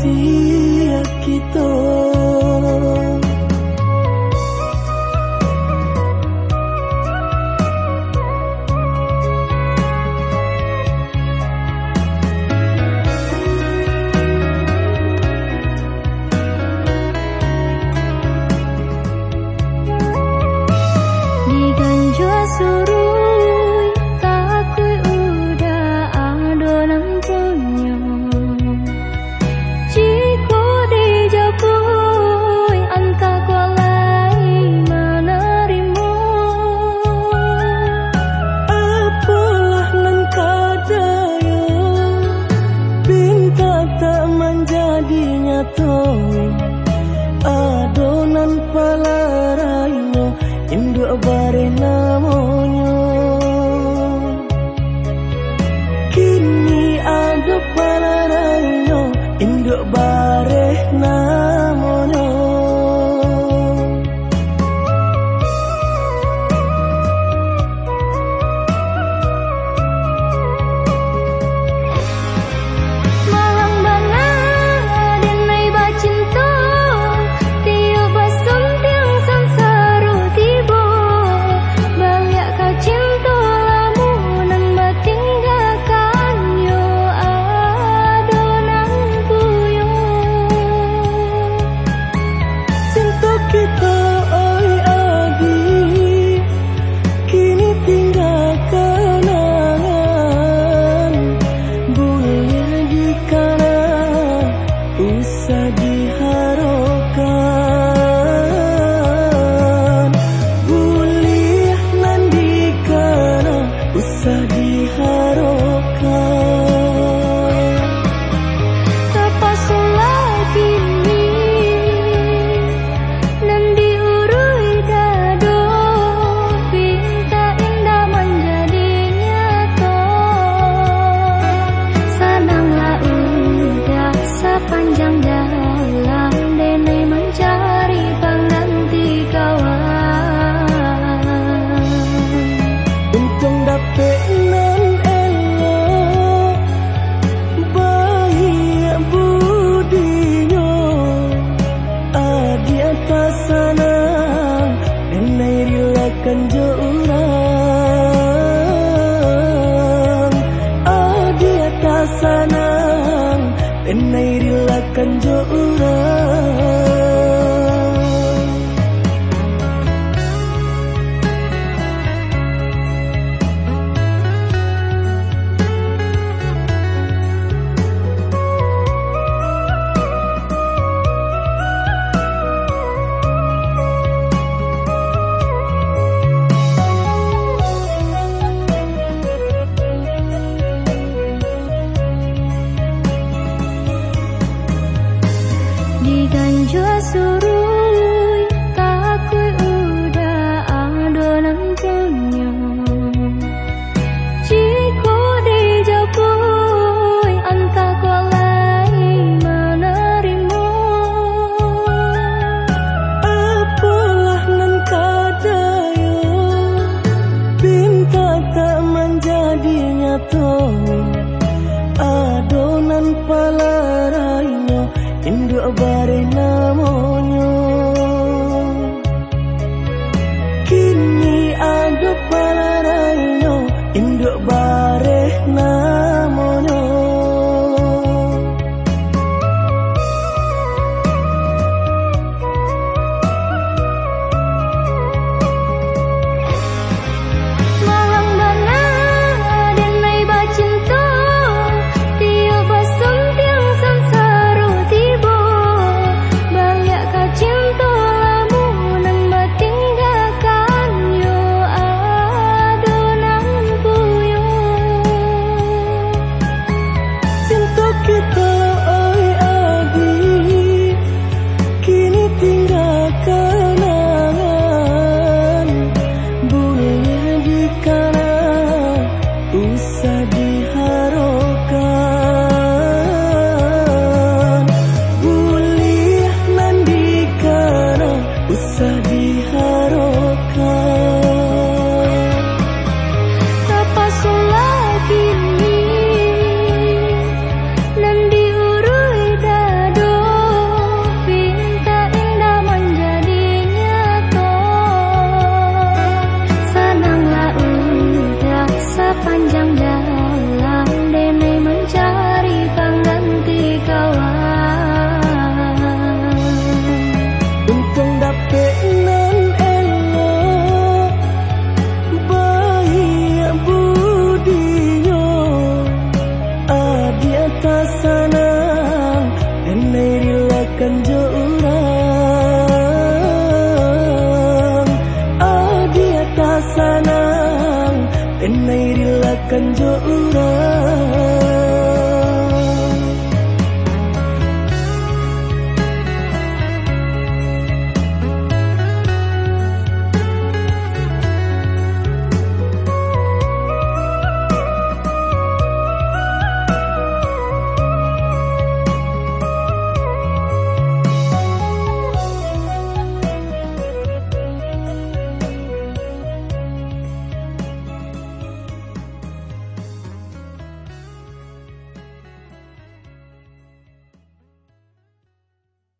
sia kita. Adonan palaraino induk bare nama sanang Enai dilakan jauh tak menjadi nyata. Adonan pala raino Induk bare namun